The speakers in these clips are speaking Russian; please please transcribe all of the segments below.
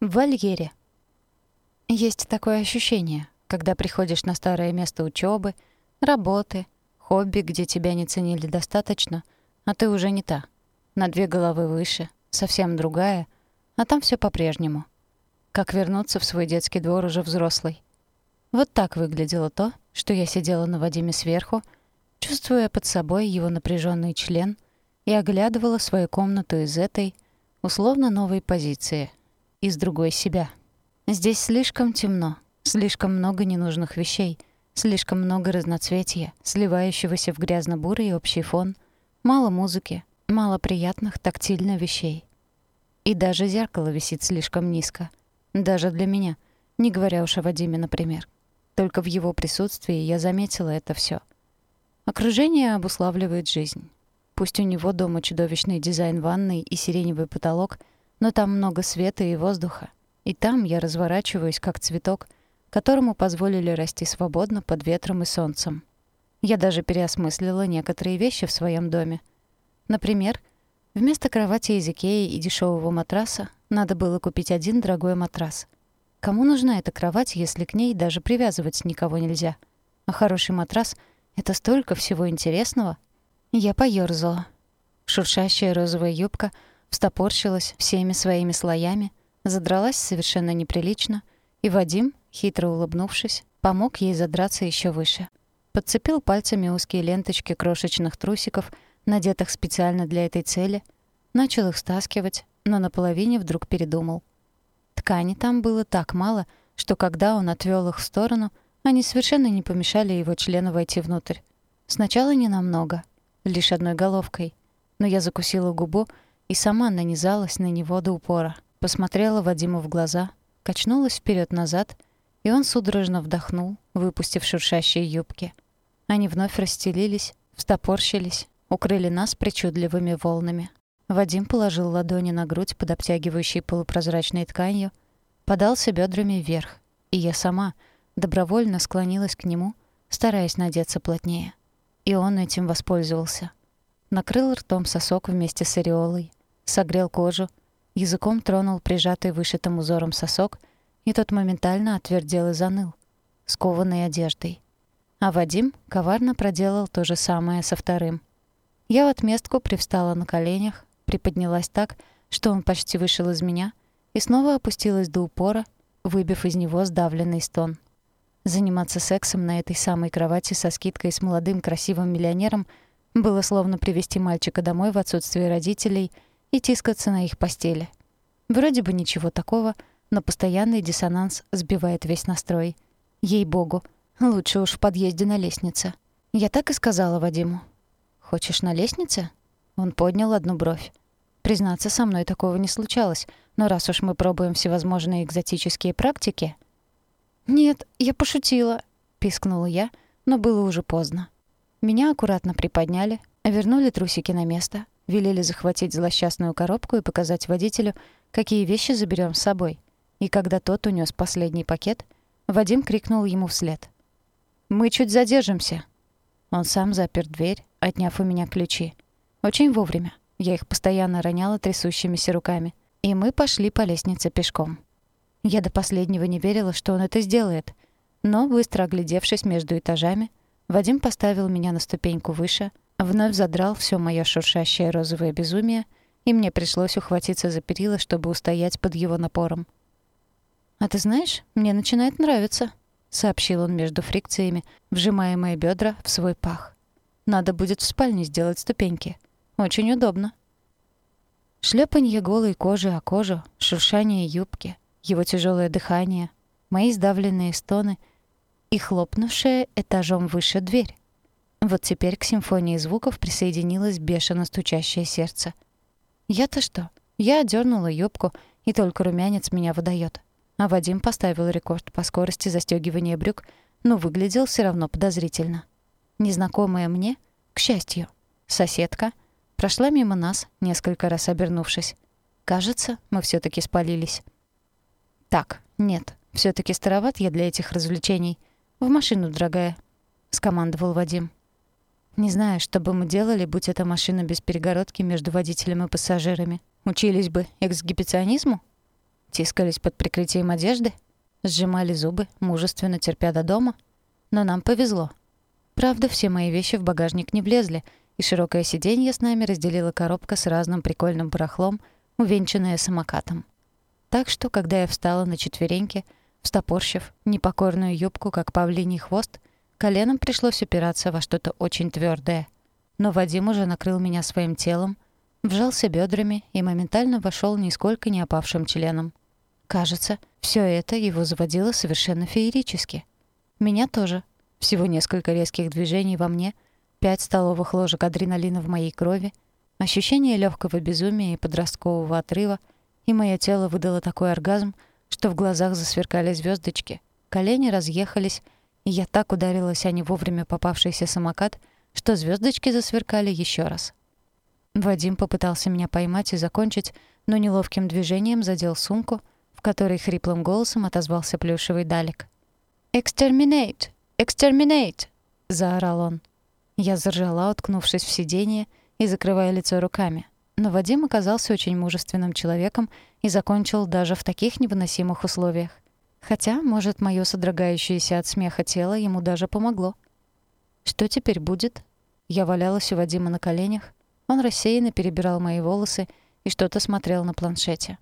В вольере. Есть такое ощущение, когда приходишь на старое место учебы, работы, хобби, где тебя не ценили достаточно, а ты уже не та. На две головы выше, совсем другая, а там все по-прежнему. Как вернуться в свой детский двор уже взрослый. Вот так выглядело то, что я сидела на Вадиме сверху, чувствуя под собой его напряженный член и оглядывала свою комнату из этой, условно новой позиции — из другой себя. Здесь слишком темно, слишком много ненужных вещей, слишком много разноцветия, сливающегося в грязно-бурый общий фон, мало музыки, мало приятных тактильно вещей. И даже зеркало висит слишком низко. Даже для меня, не говоря уж о Вадиме, например. Только в его присутствии я заметила это все. Окружение обуславливает жизнь. Пусть у него дома чудовищный дизайн ванной и сиреневый потолок — но там много света и воздуха. И там я разворачиваюсь, как цветок, которому позволили расти свободно под ветром и солнцем. Я даже переосмыслила некоторые вещи в своем доме. Например, вместо кровати из Икеи и дешевого матраса надо было купить один дорогой матрас. Кому нужна эта кровать, если к ней даже привязывать никого нельзя? А хороший матрас — это столько всего интересного. Я поёрзала. Шуршащая розовая юбка — встопорщилась всеми своими слоями, задралась совершенно неприлично, и Вадим, хитро улыбнувшись, помог ей задраться еще выше. Подцепил пальцами узкие ленточки крошечных трусиков, надетых специально для этой цели, начал их стаскивать, но наполовине вдруг передумал. Ткани там было так мало, что когда он отвел их в сторону, они совершенно не помешали его члену войти внутрь. Сначала не намного, лишь одной головкой, но я закусила губу и сама нанизалась на него до упора. Посмотрела Вадиму в глаза, качнулась вперед назад и он судорожно вдохнул, выпустив шуршащие юбки. Они вновь расстелились, встопорщились, укрыли нас причудливыми волнами. Вадим положил ладони на грудь под обтягивающей полупрозрачной тканью, подался бедрами вверх, и я сама добровольно склонилась к нему, стараясь надеться плотнее. И он этим воспользовался. Накрыл ртом сосок вместе с ореолой, согрел кожу, языком тронул прижатый вышитым узором сосок, и тот моментально отвердел и заныл, скованной одеждой. А Вадим коварно проделал то же самое со вторым. Я в отместку привстала на коленях, приподнялась так, что он почти вышел из меня, и снова опустилась до упора, выбив из него сдавленный стон. Заниматься сексом на этой самой кровати со скидкой с молодым красивым миллионером было словно привести мальчика домой в отсутствие родителей — и тискаться на их постели. Вроде бы ничего такого, но постоянный диссонанс сбивает весь настрой. Ей-богу, лучше уж в подъезде на лестнице. Я так и сказала Вадиму. «Хочешь на лестнице?» Он поднял одну бровь. Признаться, со мной такого не случалось, но раз уж мы пробуем всевозможные экзотические практики... «Нет, я пошутила», — пискнула я, но было уже поздно. Меня аккуратно приподняли, вернули трусики на место, велели захватить злосчастную коробку и показать водителю, какие вещи заберем с собой. И когда тот унес последний пакет, Вадим крикнул ему вслед. «Мы чуть задержимся». Он сам запер дверь, отняв у меня ключи. Очень вовремя. Я их постоянно роняла трясущимися руками. И мы пошли по лестнице пешком. Я до последнего не верила, что он это сделает. Но, быстро оглядевшись между этажами, Вадим поставил меня на ступеньку выше — Вновь задрал все мое шуршащее розовое безумие, и мне пришлось ухватиться за перила, чтобы устоять под его напором. «А ты знаешь, мне начинает нравиться», — сообщил он между фрикциями, вжимая мои бедра в свой пах. «Надо будет в спальне сделать ступеньки. Очень удобно». Шлепанье голой кожи о кожу, шуршание юбки, его тяжелое дыхание, мои сдавленные стоны и хлопнувшая этажом выше дверь. Вот теперь к симфонии звуков присоединилось бешено стучащее сердце. Я-то что? Я одернула юбку, и только румянец меня выдает. А Вадим поставил рекорд по скорости застегивания брюк, но выглядел все равно подозрительно. Незнакомая мне, к счастью, соседка, прошла мимо нас, несколько раз обернувшись. Кажется, мы все таки спалились. «Так, нет, все таки староват я для этих развлечений. В машину, дорогая», — скомандовал Вадим. Не знаю, что бы мы делали, будь эта машина без перегородки между водителем и пассажирами. Учились бы эксгибиционизму? Тискались под прикрытием одежды? Сжимали зубы, мужественно терпя до дома? Но нам повезло. Правда, все мои вещи в багажник не влезли, и широкое сиденье с нами разделила коробка с разным прикольным барахлом, увенчанная самокатом. Так что, когда я встала на четвереньки, встопорщив непокорную юбку, как павлиний хвост, коленом пришлось упираться во что-то очень твердое. Но Вадим уже накрыл меня своим телом, вжался бедрами и моментально вошел нисколько не опавшим членом. Кажется, все это его заводило совершенно феерически. Меня тоже. Всего несколько резких движений во мне, пять столовых ложек адреналина в моей крови, ощущение легкого безумия и подросткового отрыва, и мое тело выдало такой оргазм, что в глазах засверкали звездочки, колени разъехались, я так ударилась о не вовремя попавшийся самокат, что звездочки засверкали еще раз. Вадим попытался меня поймать и закончить, но неловким движением задел сумку, в которой хриплым голосом отозвался плюшевый далек. «Экстерминейт! Экстерминейт!» — заорал он. Я заржала, уткнувшись в сиденье и закрывая лицо руками. Но Вадим оказался очень мужественным человеком и закончил даже в таких невыносимых условиях. Хотя, может, моё содрогающееся от смеха тело ему даже помогло. Что теперь будет? Я валялась у Вадима на коленях. Он рассеянно перебирал мои волосы и что-то смотрел на планшете.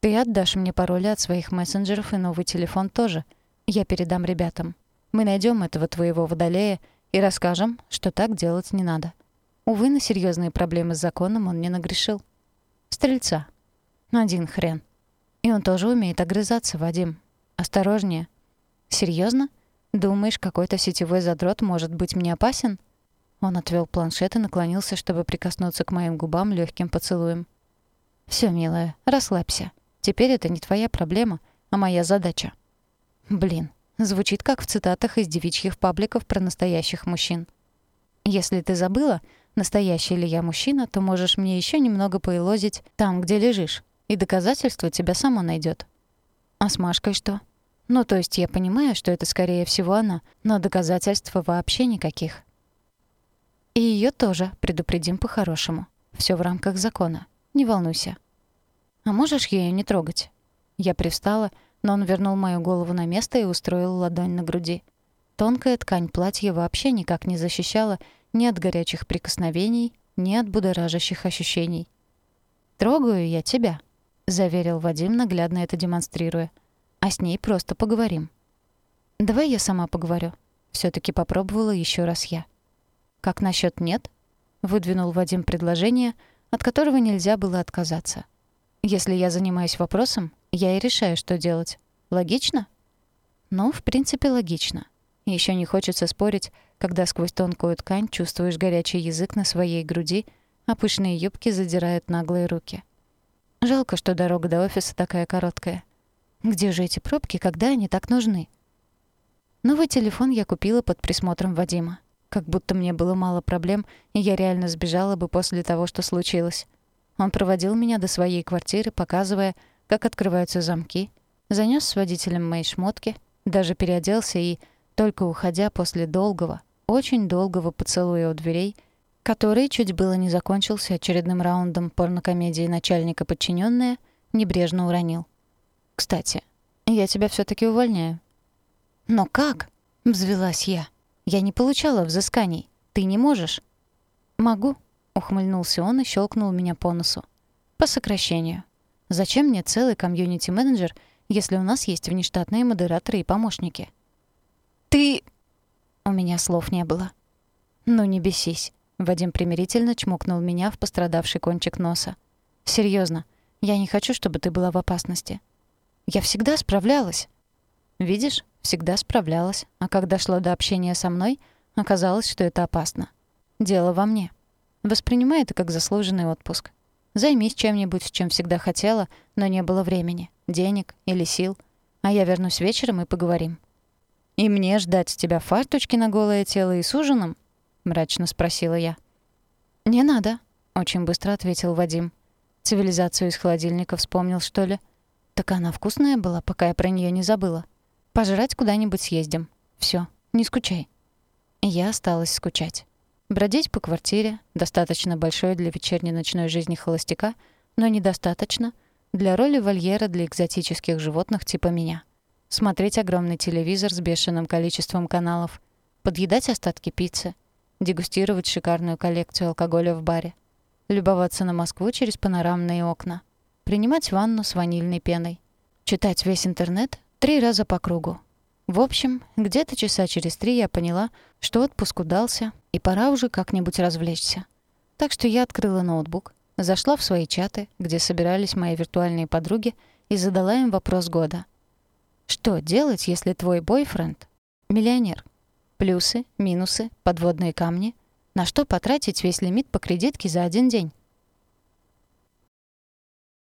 Ты отдашь мне пароли от своих мессенджеров и новый телефон тоже. Я передам ребятам. Мы найдем этого твоего водолея и расскажем, что так делать не надо. Увы, на серьезные проблемы с законом он не нагрешил. Стрельца. Один хрен. И он тоже умеет огрызаться, Вадим. Осторожнее. Серьезно? Думаешь, какой-то сетевой задрот может быть мне опасен? Он отвел планшет и наклонился, чтобы прикоснуться к моим губам легким поцелуем. Все, милая, расслабься. Теперь это не твоя проблема, а моя задача. Блин, звучит как в цитатах из девичьих пабликов про настоящих мужчин. Если ты забыла, настоящий ли я мужчина, то можешь мне еще немного поилозить там, где лежишь, и доказательство тебя само найдет. А с Машкой что? Ну, то есть я понимаю, что это скорее всего она, но доказательств вообще никаких. И ее тоже предупредим по-хорошему. Все в рамках закона. Не волнуйся. «А можешь ею не трогать?» Я привстала, но он вернул мою голову на место и устроил ладонь на груди. Тонкая ткань платья вообще никак не защищала ни от горячих прикосновений, ни от будоражащих ощущений. «Трогаю я тебя», — заверил Вадим, наглядно это демонстрируя. «А с ней просто поговорим». «Давай я сама поговорю». все таки попробовала еще раз я. «Как насчет нет?» — выдвинул Вадим предложение, от которого нельзя было отказаться. Если я занимаюсь вопросом, я и решаю, что делать. Логично? Ну, в принципе, логично. Еще не хочется спорить, когда сквозь тонкую ткань чувствуешь горячий язык на своей груди, а пышные юбки задирают наглые руки. Жалко, что дорога до офиса такая короткая. Где же эти пробки, когда они так нужны? Новый телефон я купила под присмотром Вадима. Как будто мне было мало проблем, и я реально сбежала бы после того, что случилось. Он проводил меня до своей квартиры, показывая, как открываются замки, занёс с водителем мои шмотки, даже переоделся и, только уходя после долгого, очень долгого поцелуя у дверей, который чуть было не закончился очередным раундом порнокомедии начальника подчиненная, небрежно уронил. «Кстати, я тебя все таки увольняю». «Но как?» — взвелась я. «Я не получала взысканий. Ты не можешь». «Могу», Ухмыльнулся он и щелкнул меня по носу. По сокращению. Зачем мне целый комьюнити-менеджер, если у нас есть внештатные модераторы и помощники? Ты... У меня слов не было. Ну не бесись. Вадим примирительно чмокнул меня в пострадавший кончик носа. Серьезно, я не хочу, чтобы ты была в опасности. Я всегда справлялась. Видишь, всегда справлялась, а когда шло до общения со мной, оказалось, что это опасно. Дело во мне. Воспринимай это как заслуженный отпуск. Займись чем-нибудь, чем всегда хотела, но не было времени, денег или сил. А я вернусь вечером и поговорим. «И мне ждать тебя фарточки на голое тело и с ужином?» — мрачно спросила я. «Не надо», — очень быстро ответил Вадим. «Цивилизацию из холодильника вспомнил, что ли?» «Так она вкусная была, пока я про нее не забыла. Пожрать куда-нибудь съездим. Все, не скучай». Я осталась скучать. Бродить по квартире, достаточно большой для вечерней ночной жизни холостяка, но недостаточно, Для роли вольера для экзотических животных типа меня. Смотреть огромный телевизор с бешеным количеством каналов. Подъедать остатки пиццы. Дегустировать шикарную коллекцию алкоголя в баре. Любоваться на Москву через панорамные окна. Принимать ванну с ванильной пеной. Читать весь интернет три раза по кругу. В общем, где-то часа через три я поняла, что отпуск удался, и пора уже как-нибудь развлечься. Так что я открыла ноутбук, зашла в свои чаты, где собирались мои виртуальные подруги, и задала им вопрос года. Что делать, если твой бойфренд — миллионер? Плюсы, минусы, подводные камни. На что потратить весь лимит по кредитке за один день?